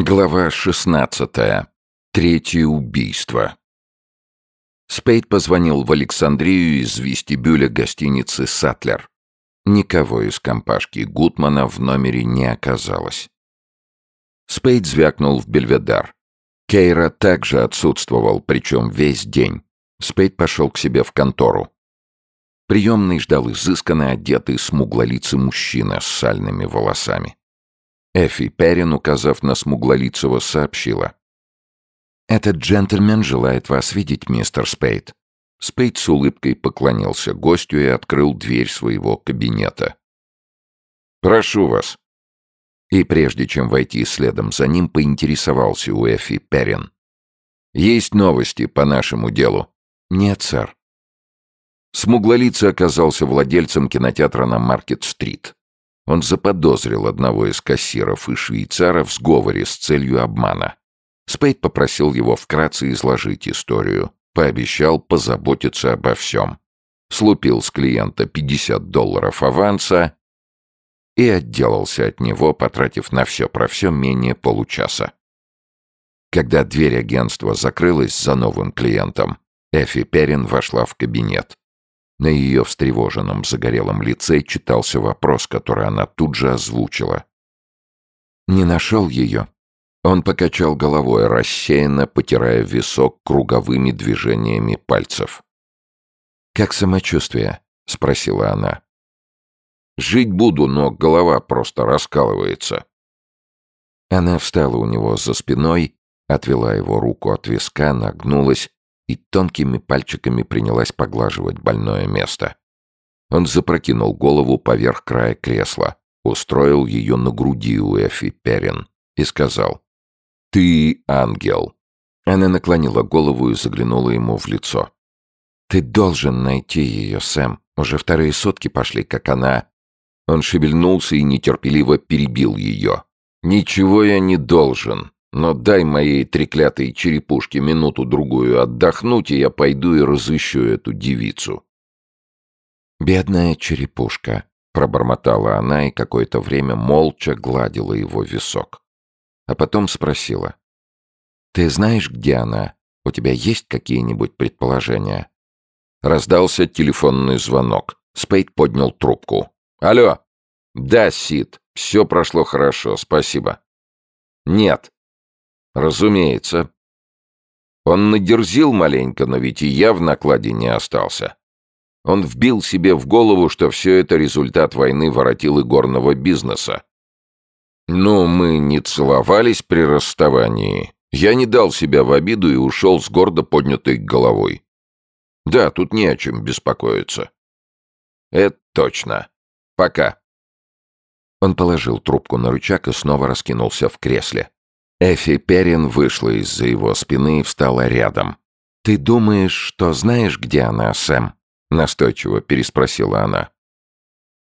Глава 16. Третье убийство. Спейд позвонил в Александрию из вестибюля гостиницы «Сатлер». Никого из компашки Гутмана в номере не оказалось. Спейд звякнул в Бельведар. Кейра также отсутствовал, причем весь день. Спейд пошел к себе в контору. Приемный ждал изысканно одетый смуглолицый мужчина с сальными волосами. Эфи Перрин, указав на смуглолицего, сообщила. «Этот джентльмен желает вас видеть, мистер Спейд». Спейд с улыбкой поклонился гостю и открыл дверь своего кабинета. «Прошу вас». И прежде чем войти следом за ним, поинтересовался у Эфи Перрин. «Есть новости по нашему делу?» «Нет, сэр». Смуглолицый оказался владельцем кинотеатра на Маркет-стрит. Он заподозрил одного из кассиров и швейцара в сговоре с целью обмана. Спейд попросил его вкратце изложить историю, пообещал позаботиться обо всем. Слупил с клиента 50 долларов аванса и отделался от него, потратив на все про все менее получаса. Когда дверь агентства закрылась за новым клиентом, Эфи Перрин вошла в кабинет. На ее встревоженном загорелом лице читался вопрос, который она тут же озвучила. «Не нашел ее?» Он покачал головой, рассеянно потирая висок круговыми движениями пальцев. «Как самочувствие?» — спросила она. «Жить буду, но голова просто раскалывается». Она встала у него за спиной, отвела его руку от виска, нагнулась и тонкими пальчиками принялась поглаживать больное место. Он запрокинул голову поверх края кресла, устроил ее на груди у Эфи Перин и сказал «Ты ангел». Она наклонила голову и заглянула ему в лицо. «Ты должен найти ее, Сэм. Уже вторые сутки пошли, как она...» Он шевельнулся и нетерпеливо перебил ее. «Ничего я не должен. Но дай моей треклятой черепушке минуту-другую отдохнуть, и я пойду и разыщу эту девицу». «Бедная черепушка», — пробормотала она и какое-то время молча гладила его висок. А потом спросила. «Ты знаешь, где она? У тебя есть какие-нибудь предположения?» Раздался телефонный звонок. Спейд поднял трубку. «Алло!» «Да, Сид. Все прошло хорошо, спасибо». «Нет. Разумеется. Он надерзил маленько, но ведь и я в накладе не остался. Он вбил себе в голову, что все это результат войны воротил горного бизнеса. Ну, мы не целовались при расставании. Я не дал себя в обиду и ушел с гордо поднятой головой. Да, тут не о чем беспокоиться. Это точно. Пока. Он положил трубку на рычаг и снова раскинулся в кресле. Эфи Перин вышла из-за его спины и встала рядом. «Ты думаешь, что знаешь, где она, Сэм?» — настойчиво переспросила она.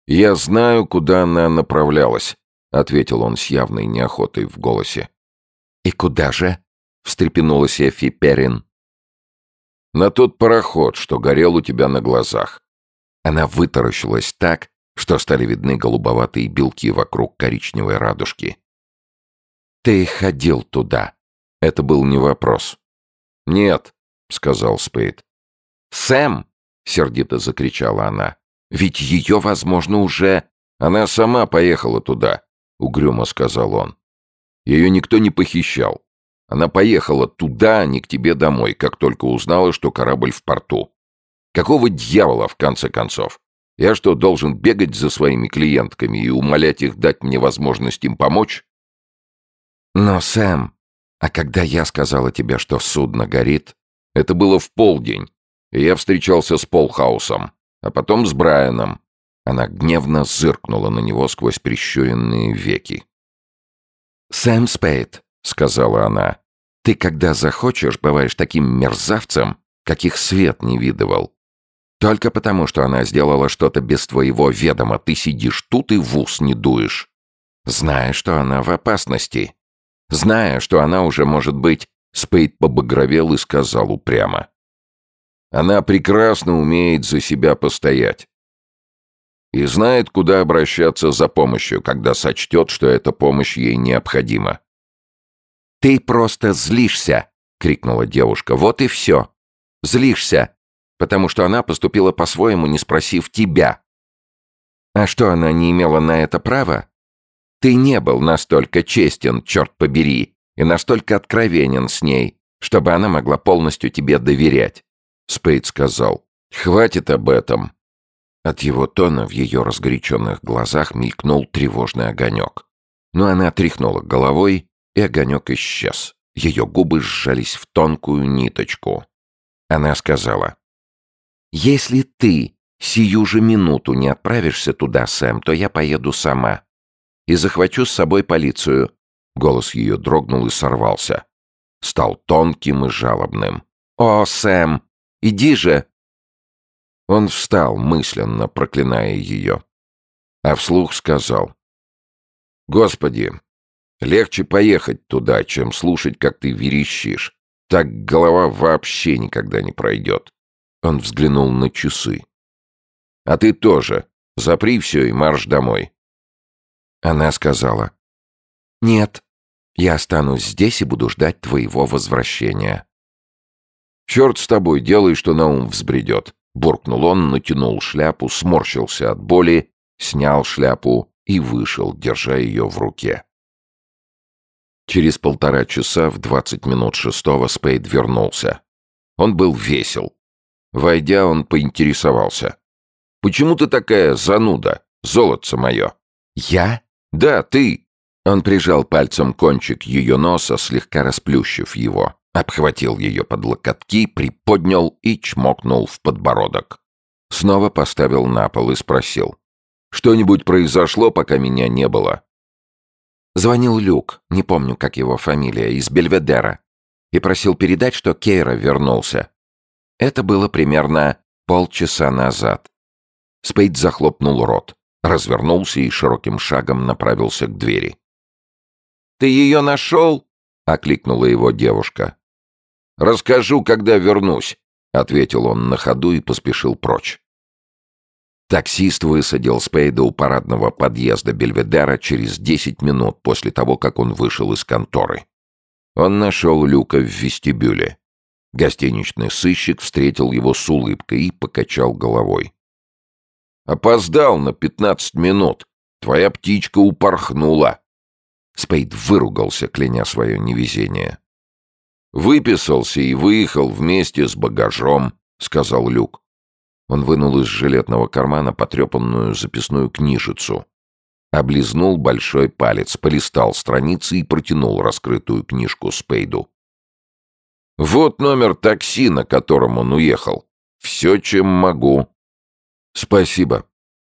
«Я знаю, куда она направлялась», — ответил он с явной неохотой в голосе. «И куда же?» — встрепенулась Эфи Перин. «На тот пароход, что горел у тебя на глазах». Она вытаращилась так, что стали видны голубоватые белки вокруг коричневой радужки. Ты ходил туда. Это был не вопрос. Нет, сказал Спейд. Сэм, сердито закричала она. Ведь ее, возможно, уже... Она сама поехала туда, угрюмо сказал он. Ее никто не похищал. Она поехала туда, а не к тебе домой, как только узнала, что корабль в порту. Какого дьявола, в конце концов? Я что, должен бегать за своими клиентками и умолять их дать мне возможность им помочь? «Но, Сэм, а когда я сказала тебе, что судно горит...» «Это было в полдень, и я встречался с Полхаусом, а потом с Брайаном». Она гневно зыркнула на него сквозь прищуренные веки. «Сэм Спейд», — сказала она, — «ты, когда захочешь, бываешь таким мерзавцем, каких свет не видывал. Только потому, что она сделала что-то без твоего ведома, ты сидишь тут и в ус не дуешь. Зная, что она в опасности, Зная, что она уже может быть, Спейд побагровел и сказал упрямо. Она прекрасно умеет за себя постоять. И знает, куда обращаться за помощью, когда сочтет, что эта помощь ей необходима. «Ты просто злишься!» — крикнула девушка. «Вот и все. Злишься, потому что она поступила по-своему, не спросив тебя. А что, она не имела на это права? Ты не был настолько честен, черт побери, и настолько откровенен с ней, чтобы она могла полностью тебе доверять. Спейд сказал, «Хватит об этом». От его тона в ее разгоряченных глазах мелькнул тревожный огонек. Но она тряхнула головой, и огонек исчез. Ее губы сжались в тонкую ниточку. Она сказала, «Если ты сию же минуту не отправишься туда, Сэм, то я поеду сама. И захвачу с собой полицию». Голос ее дрогнул и сорвался. Стал тонким и жалобным. «О, Сэм, иди же!» Он встал, мысленно проклиная ее. А вслух сказал. «Господи, легче поехать туда, чем слушать, как ты верещишь. Так голова вообще никогда не пройдет». Он взглянул на часы. А ты тоже. Запри все и марш домой. Она сказала. Нет, я останусь здесь и буду ждать твоего возвращения. Черт с тобой, делай, что на ум взбредет. Буркнул он, натянул шляпу, сморщился от боли, снял шляпу и вышел, держа ее в руке. Через полтора часа в двадцать минут шестого Спейд вернулся. Он был весел. Войдя, он поинтересовался. Почему ты такая зануда, золотце мое?» «Я?» «Да, ты!» Он прижал пальцем кончик ее носа, слегка расплющив его, обхватил ее под локотки, приподнял и чмокнул в подбородок. Снова поставил на пол и спросил. «Что-нибудь произошло, пока меня не было?» Звонил Люк, не помню, как его фамилия, из Бельведера, и просил передать, что Кейра вернулся. Это было примерно полчаса назад. Спейд захлопнул рот, развернулся и широким шагом направился к двери. «Ты ее нашел?» — окликнула его девушка. «Расскажу, когда вернусь», — ответил он на ходу и поспешил прочь. Таксист высадил Спейда у парадного подъезда Бельведера через десять минут после того, как он вышел из конторы. Он нашел Люка в вестибюле. Гостиничный сыщик встретил его с улыбкой и покачал головой. Опоздал на пятнадцать минут. Твоя птичка упорхнула. Спейд выругался, кляня свое невезение. «Выписался и выехал вместе с багажом», — сказал Люк. Он вынул из жилетного кармана потрепанную записную книжицу. Облизнул большой палец, полистал страницы и протянул раскрытую книжку Спейду. «Вот номер такси, на котором он уехал. Все, чем могу. «Спасибо».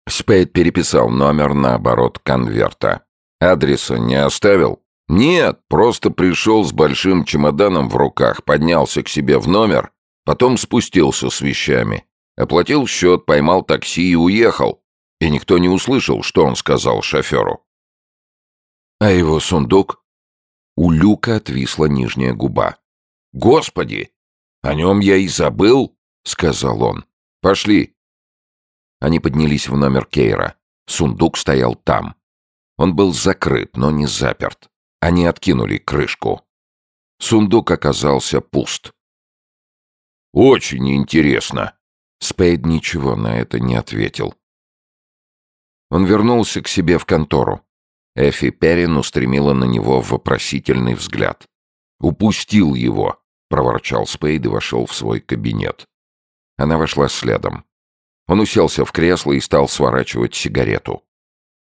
Спейд переписал номер на оборот конверта. «Адреса не оставил?» «Нет, просто пришел с большим чемоданом в руках, поднялся к себе в номер, потом спустился с вещами, оплатил счет, поймал такси и уехал. И никто не услышал, что он сказал шоферу». «А его сундук?» У Люка отвисла нижняя губа. «Господи! О нем я и забыл!» — сказал он. «Пошли, они поднялись в номер Кейра. Сундук стоял там. Он был закрыт, но не заперт. Они откинули крышку. Сундук оказался пуст. «Очень интересно!» Спейд ничего на это не ответил. Он вернулся к себе в контору. Эфи Перрин устремила на него вопросительный взгляд. «Упустил его!» — проворчал Спейд и вошел в свой кабинет. Она вошла следом. Он уселся в кресло и стал сворачивать сигарету.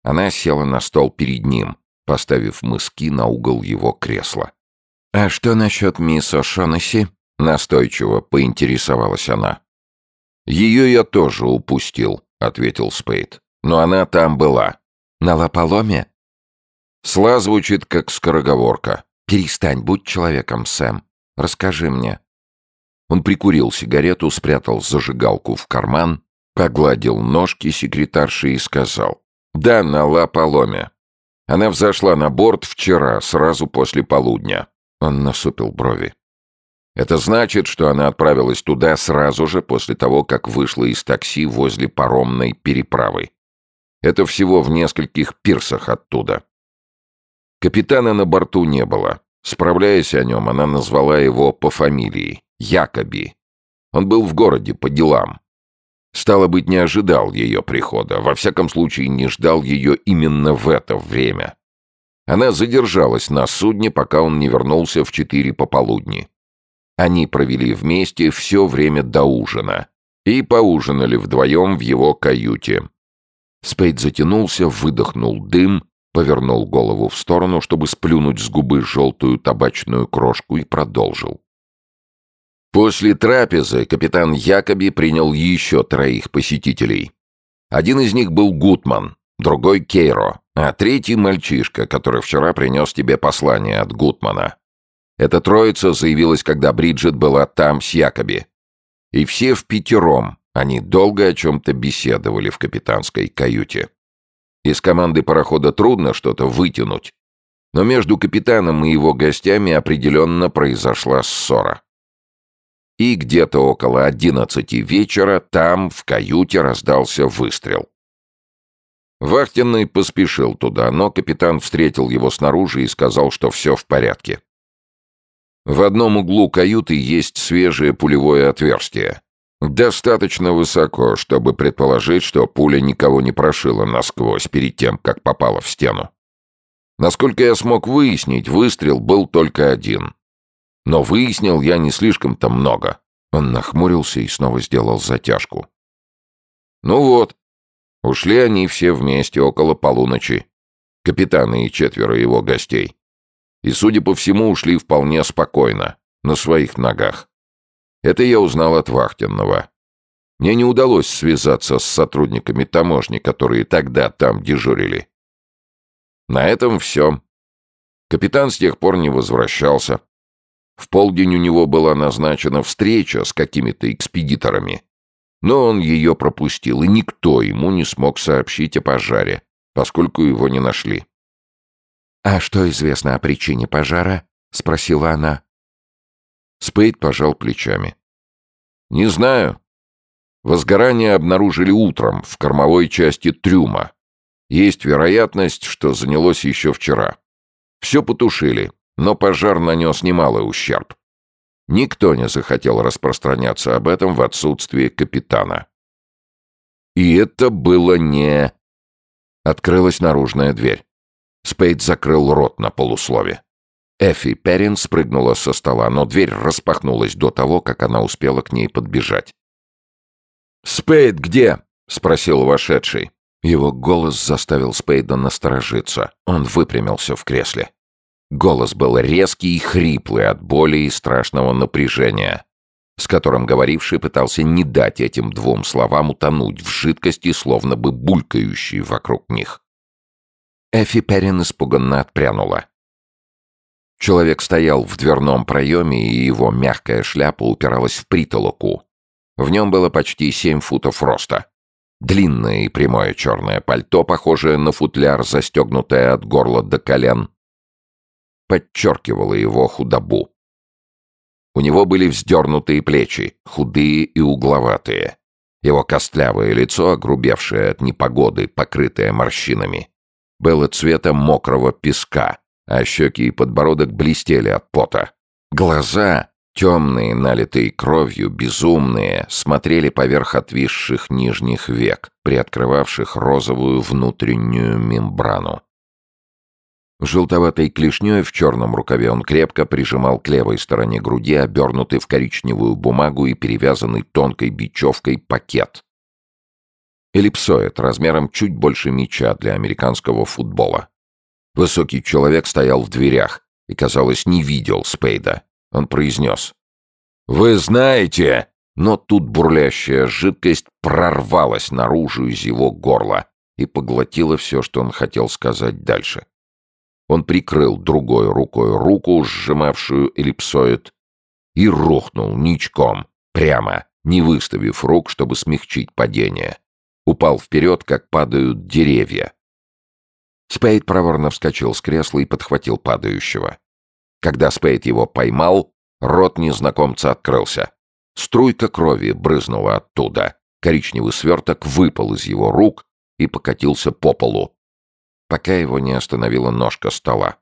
Она села на стол перед ним, поставив мыски на угол его кресла. «А что насчет мисс О'Шонесси?» — настойчиво поинтересовалась она. «Ее я тоже упустил», — ответил Спейд. «Но она там была». «На лополоме?» «Сла звучит, как скороговорка». «Перестань, будь человеком, Сэм. Расскажи мне». Он прикурил сигарету, спрятал зажигалку в карман Погладил ножки секретарши и сказал. «Да, на Ла Паломе. Она взошла на борт вчера, сразу после полудня». Он насупил брови. «Это значит, что она отправилась туда сразу же после того, как вышла из такси возле паромной переправы. Это всего в нескольких пирсах оттуда. Капитана на борту не было. Справляясь о нем, она назвала его по фамилии — Якоби. Он был в городе по делам. Стало быть, не ожидал ее прихода, во всяком случае не ждал ее именно в это время. Она задержалась на судне, пока он не вернулся в четыре пополудни. Они провели вместе все время до ужина и поужинали вдвоем в его каюте. Спейд затянулся, выдохнул дым, повернул голову в сторону, чтобы сплюнуть с губы желтую табачную крошку и продолжил. После трапезы капитан Якоби принял еще троих посетителей. Один из них был Гутман, другой — Кейро, а третий — мальчишка, который вчера принес тебе послание от Гутмана. Эта троица заявилась, когда Бриджит была там с Якоби. И все в пятером они долго о чем-то беседовали в капитанской каюте. Из команды парохода трудно что-то вытянуть, но между капитаном и его гостями определенно произошла ссора. И где-то около одиннадцати вечера там, в каюте, раздался выстрел. Вахтенный поспешил туда, но капитан встретил его снаружи и сказал, что все в порядке. В одном углу каюты есть свежее пулевое отверстие. Достаточно высоко, чтобы предположить, что пуля никого не прошила насквозь перед тем, как попала в стену. Насколько я смог выяснить, выстрел был только один. Но выяснил я не слишком-то много. Он нахмурился и снова сделал затяжку. Ну вот, ушли они все вместе около полуночи. Капитан и четверо его гостей и, судя по всему, ушли вполне спокойно, на своих ногах. Это я узнал от вахтенного. Мне не удалось связаться с сотрудниками таможни, которые тогда там дежурили. На этом все. Капитан с тех пор не возвращался. В полдень у него была назначена встреча с какими-то экспедиторами. Но он ее пропустил, и никто ему не смог сообщить о пожаре, поскольку его не нашли. «А что известно о причине пожара?» — спросила она. Спейд пожал плечами. «Не знаю. Возгорание обнаружили утром в кормовой части трюма. Есть вероятность, что занялось еще вчера. Все потушили, но пожар нанес немалый ущерб. Никто не захотел распространяться об этом в отсутствие капитана. И это было не... Открылась наружная дверь. Спейд закрыл рот на полуслове. Эфи Перрин спрыгнула со стола, но дверь распахнулась до того, как она успела к ней подбежать. «Спейд где?» — спросил вошедший. Его голос заставил Спейда насторожиться. Он выпрямился в кресле. Голос был резкий и хриплый от боли и страшного напряжения, с которым говоривший пытался не дать этим двум словам утонуть в жидкости, словно бы булькающей вокруг них. Эфи Перрин испуганно отпрянула. Человек стоял в дверном проеме, и его мягкая шляпа упиралась в притолоку. В нем было почти семь футов роста. Длинное и прямое черное пальто, похожее на футляр, застегнутое от горла до колен, подчеркивало его худобу. У него были вздернутые плечи, худые и угловатые. Его костлявое лицо, огрубевшее от непогоды, покрытое морщинами, было цвета мокрого песка, а щеки и подбородок блестели от пота. Глаза, темные, налитые кровью, безумные, смотрели поверх отвисших нижних век, приоткрывавших розовую внутреннюю мембрану. Желтоватой клешней в черном рукаве он крепко прижимал к левой стороне груди обернутый в коричневую бумагу и перевязанный тонкой бечевкой пакет, Эллипсоид размером чуть больше мяча для американского футбола. Высокий человек стоял в дверях и, казалось, не видел Спейда. Он произнес. «Вы знаете...» Но тут бурлящая жидкость прорвалась наружу из его горла и поглотила все, что он хотел сказать дальше. Он прикрыл другой рукой руку, сжимавшую эллипсоид, и рухнул ничком, прямо, не выставив рук, чтобы смягчить падение. Упал вперед, как падают деревья. Спейд проворно вскочил с кресла и подхватил падающего. Когда Спейд его поймал, рот незнакомца открылся. Струйка крови брызнула оттуда. Коричневый сверток выпал из его рук и покатился по полу, пока его не остановила ножка стола.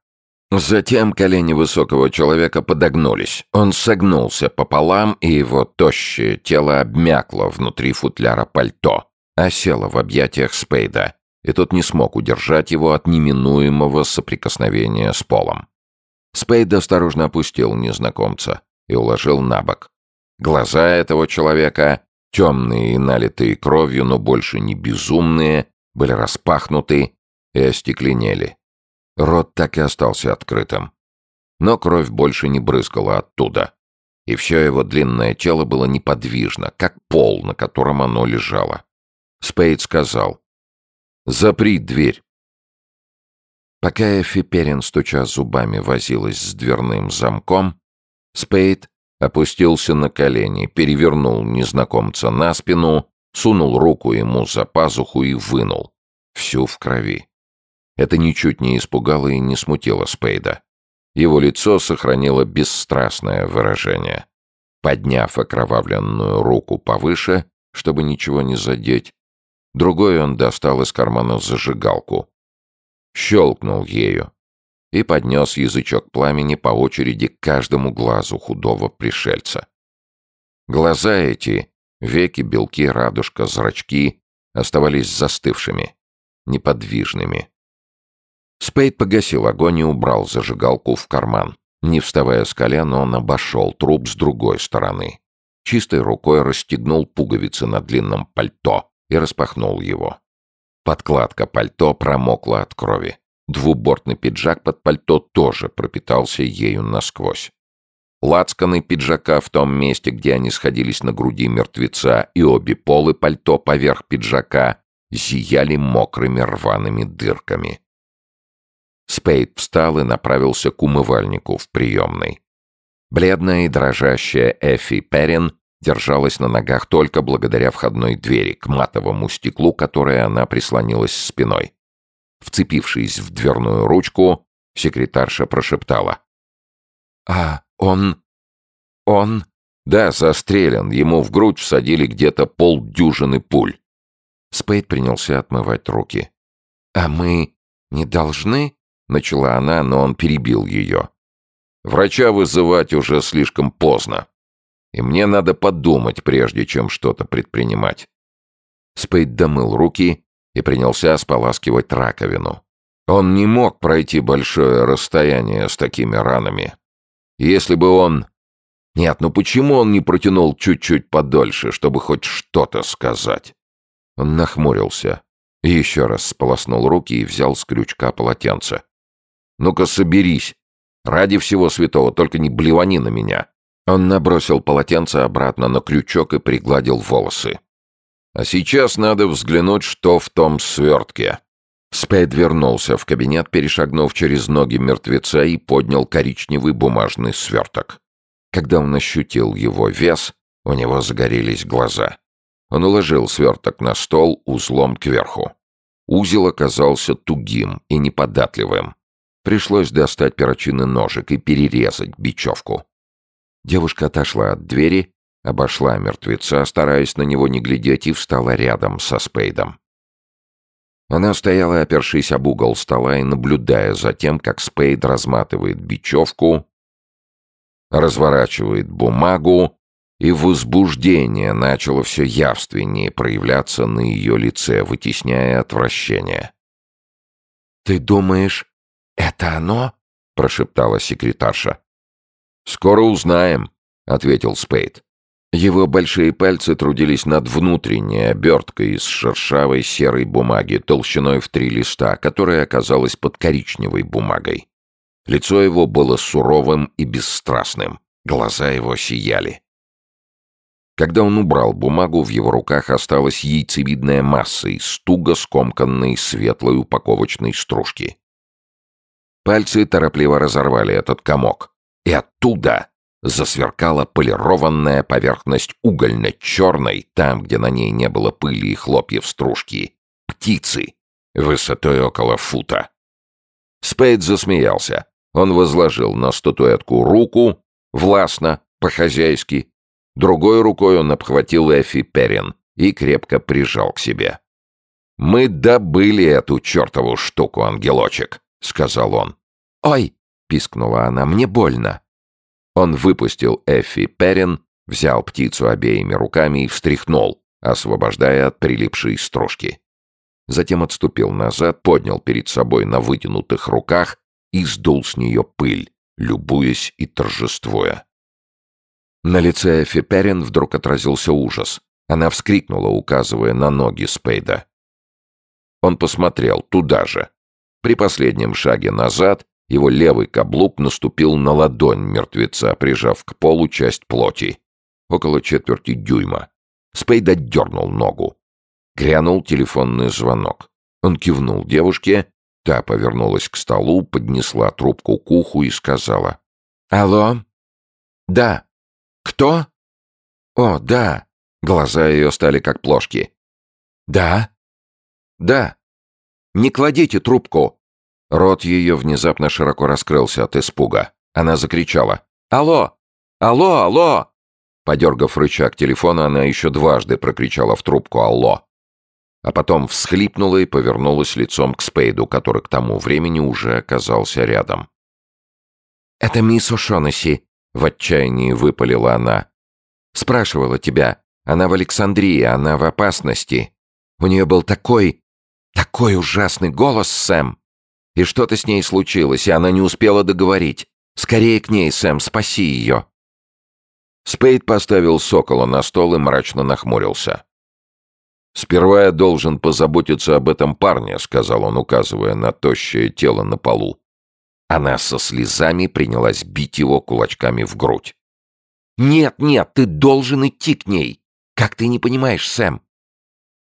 Затем колени высокого человека подогнулись. Он согнулся пополам, и его тощее тело обмякло внутри футляра пальто, осело в объятиях Спейда, и тот не смог удержать его от неминуемого соприкосновения с полом. Спейд осторожно опустил незнакомца и уложил на бок. Глаза этого человека, темные и налитые кровью, но больше не безумные, были распахнуты и остекленели. Рот так и остался открытым. Но кровь больше не брызгала оттуда. И все его длинное тело было неподвижно, как пол, на котором оно лежало. Спейд сказал «Запри дверь». Пока Эфи Перин, стуча зубами, возилась с дверным замком, Спейд опустился на колени, перевернул незнакомца на спину, сунул руку ему за пазуху и вынул. Всю в крови. Это ничуть не испугало и не смутило Спейда. Его лицо сохранило бесстрастное выражение. Подняв окровавленную руку повыше, чтобы ничего не задеть, другой он достал из кармана зажигалку. Щелкнул ею и поднес язычок пламени по очереди к каждому глазу худого пришельца. Глаза эти, веки, белки, радужка, зрачки оставались застывшими, неподвижными. Спейд погасил огонь и убрал зажигалку в карман. Не вставая с колен, он обошел труп с другой стороны. Чистой рукой расстегнул пуговицы на длинном пальто и распахнул его. Подкладка пальто промокла от крови. Двубортный пиджак под пальто тоже пропитался ею насквозь. Лацканы пиджака в том месте, где они сходились на груди мертвеца, и обе полы пальто поверх пиджака зияли мокрыми рваными дырками. Спейд встал и направился к умывальнику в приемной. Бледная и дрожащая Эфи Перрин держалась на ногах только благодаря входной двери к матовому стеклу, которой она прислонилась спиной. Вцепившись в дверную ручку, секретарша прошептала. «А он... он...» «Да, застрелен. Ему в грудь всадили где-то полдюжины пуль». Спейд принялся отмывать руки. «А мы не должны?» Начала она, но он перебил ее. Врача вызывать уже слишком поздно. И мне надо подумать, прежде чем что-то предпринимать. Спейд домыл руки и принялся споласкивать раковину. Он не мог пройти большое расстояние с такими ранами. Если бы он... Нет, ну почему он не протянул чуть-чуть подольше, чтобы хоть что-то сказать? Он нахмурился. Еще раз сполоснул руки и взял с крючка полотенце. Ну-ка соберись. Ради всего святого, только не блевани на меня». Он набросил полотенце обратно на крючок и пригладил волосы. «А сейчас надо взглянуть, что в том свертке». Спейд вернулся в кабинет, перешагнув через ноги мертвеца и поднял коричневый бумажный сверток. Когда он ощутил его вес, у него загорелись глаза. Он уложил сверток на стол узлом кверху. Узел оказался тугим и неподатливым. Пришлось достать перочинный ножик и перерезать бечевку. Девушка отошла от двери, обошла мертвеца, стараясь на него не глядеть, и встала рядом со Спейдом. Она стояла, опершись об угол стола и наблюдая за тем, как Спейд разматывает бечевку, разворачивает бумагу, и возбуждение начало все явственнее проявляться на ее лице, вытесняя отвращение. «Ты думаешь, «Это оно?» — прошептала секретарша. «Скоро узнаем», — ответил Спейд. Его большие пальцы трудились над внутренней оберткой из шершавой серой бумаги толщиной в три листа, которая оказалась под коричневой бумагой. Лицо его было суровым и бесстрастным, глаза его сияли. Когда он убрал бумагу, в его руках осталась яйцевидная масса из туго скомканной светлой упаковочной стружки. Пальцы торопливо разорвали этот комок. И оттуда засверкала полированная поверхность угольно-черной, там, где на ней не было пыли и хлопьев стружки, птицы, высотой около фута. Спейд засмеялся. Он возложил на статуэтку руку, властно, по-хозяйски. Другой рукой он обхватил Эфи Перин и крепко прижал к себе. «Мы добыли эту чертову штуку, ангелочек», — сказал он. «Ой!» — пискнула она. «Мне больно». Он выпустил Эффи Перрин, взял птицу обеими руками и встряхнул, освобождая от прилипшей стружки. Затем отступил назад, поднял перед собой на вытянутых руках и сдул с нее пыль, любуясь и торжествуя. На лице Эфи Перрин вдруг отразился ужас. Она вскрикнула, указывая на ноги Спейда. Он посмотрел туда же. При последнем шаге назад его левый каблук наступил на ладонь мертвеца, прижав к полу часть плоти. Около четверти дюйма. Спейд отдернул ногу. Грянул телефонный звонок. Он кивнул девушке, та повернулась к столу, поднесла трубку к уху и сказала. «Алло? Да. Кто? О, да». Глаза ее стали как плошки. «Да? Да. Не кладите трубку!» Рот ее внезапно широко раскрылся от испуга. Она закричала. «Алло! Алло! Алло!» Подергав рычаг телефона, она еще дважды прокричала в трубку «Алло!» а потом всхлипнула и повернулась лицом к Спейду, который к тому времени уже оказался рядом. «Это мисс О'Шонесси», — в отчаянии выпалила она. «Спрашивала тебя. Она в Александрии, она в опасности. У нее был такой... такой ужасный голос, Сэм. И что-то с ней случилось, и она не успела договорить. Скорее к ней, Сэм, спаси ее». Спейд поставил сокола на стол и мрачно нахмурился. «Сперва я должен позаботиться об этом парне», — сказал он, указывая на тощее тело на полу. Она со слезами принялась бить его кулачками в грудь. «Нет, нет, ты должен идти к ней. Как ты не понимаешь, Сэм?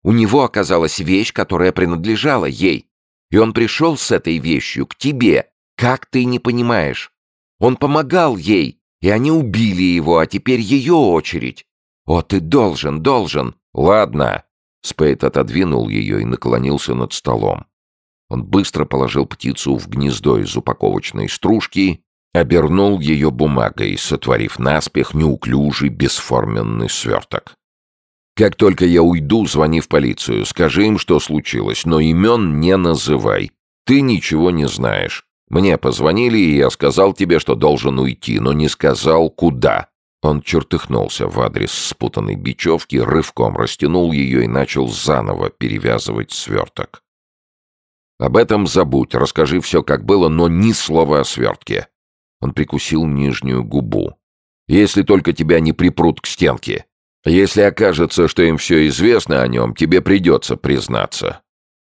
У него оказалась вещь, которая принадлежала ей, и он пришел с этой вещью к тебе. Как ты не понимаешь? Он помогал ей, и они убили его, а теперь ее очередь. О, ты должен, должен. Ладно, Спейд отодвинул ее и наклонился над столом. Он быстро положил птицу в гнездо из упаковочной стружки, обернул ее бумагой, сотворив наспех неуклюжий бесформенный сверток. «Как только я уйду, звони в полицию, скажи им, что случилось, но имен не называй. Ты ничего не знаешь. Мне позвонили, и я сказал тебе, что должен уйти, но не сказал, куда. Он чертыхнулся в адрес спутанной бечевки, рывком растянул ее и начал заново перевязывать сверток. «Об этом забудь, расскажи все, как было, но ни слова о свертке». Он прикусил нижнюю губу. «Если только тебя не припрут к стенке. Если окажется, что им все известно о нем, тебе придется признаться.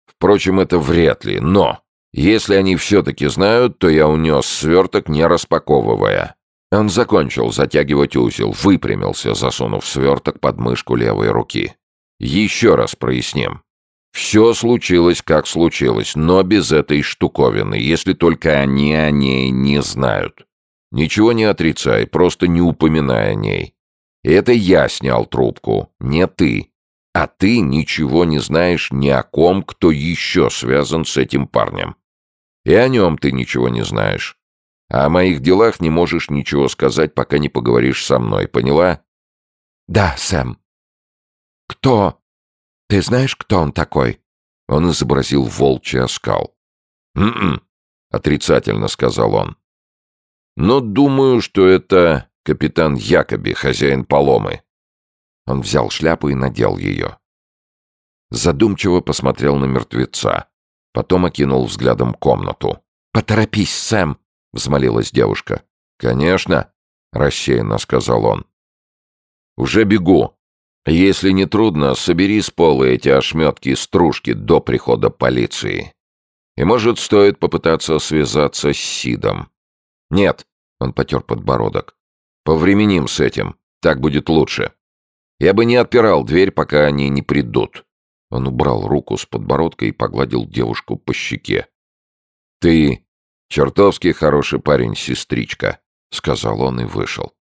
Впрочем, это вряд ли, но если они все-таки знают, то я унес сверток, не распаковывая. Он закончил затягивать узел, выпрямился, засунув сверток под мышку левой руки. «Еще раз проясним. Все случилось, как случилось, но без этой штуковины, если только они о ней не знают. Ничего не отрицай, просто не упоминай о ней. Это я снял трубку, не ты. А ты ничего не знаешь ни о ком, кто еще связан с этим парнем. И о нем ты ничего не знаешь. А о моих делах не можешь ничего сказать, пока не поговоришь со мной, поняла? Да, Сэм. Кто? Ты знаешь, кто он такой? Он изобразил волчий оскал. «М-м», отрицательно сказал он. Но думаю, что это капитан Якоби, хозяин поломы. Он взял шляпу и надел ее. Задумчиво посмотрел на мертвеца. Потом окинул взглядом комнату. «Поторопись, Сэм! — взмолилась девушка. «Конечно», — рассеянно сказал он. «Уже бегу. Если не трудно, собери с пола эти ошметки стружки до прихода полиции. И, может, стоит попытаться связаться с Сидом. Нет», — он потер подбородок. «Повременим с этим. Так будет лучше. Я бы не отпирал дверь, пока они не придут». Он убрал руку с подбородка и погладил девушку по щеке. «Ты Чертовски хороший парень, сестричка», — сказал он и вышел.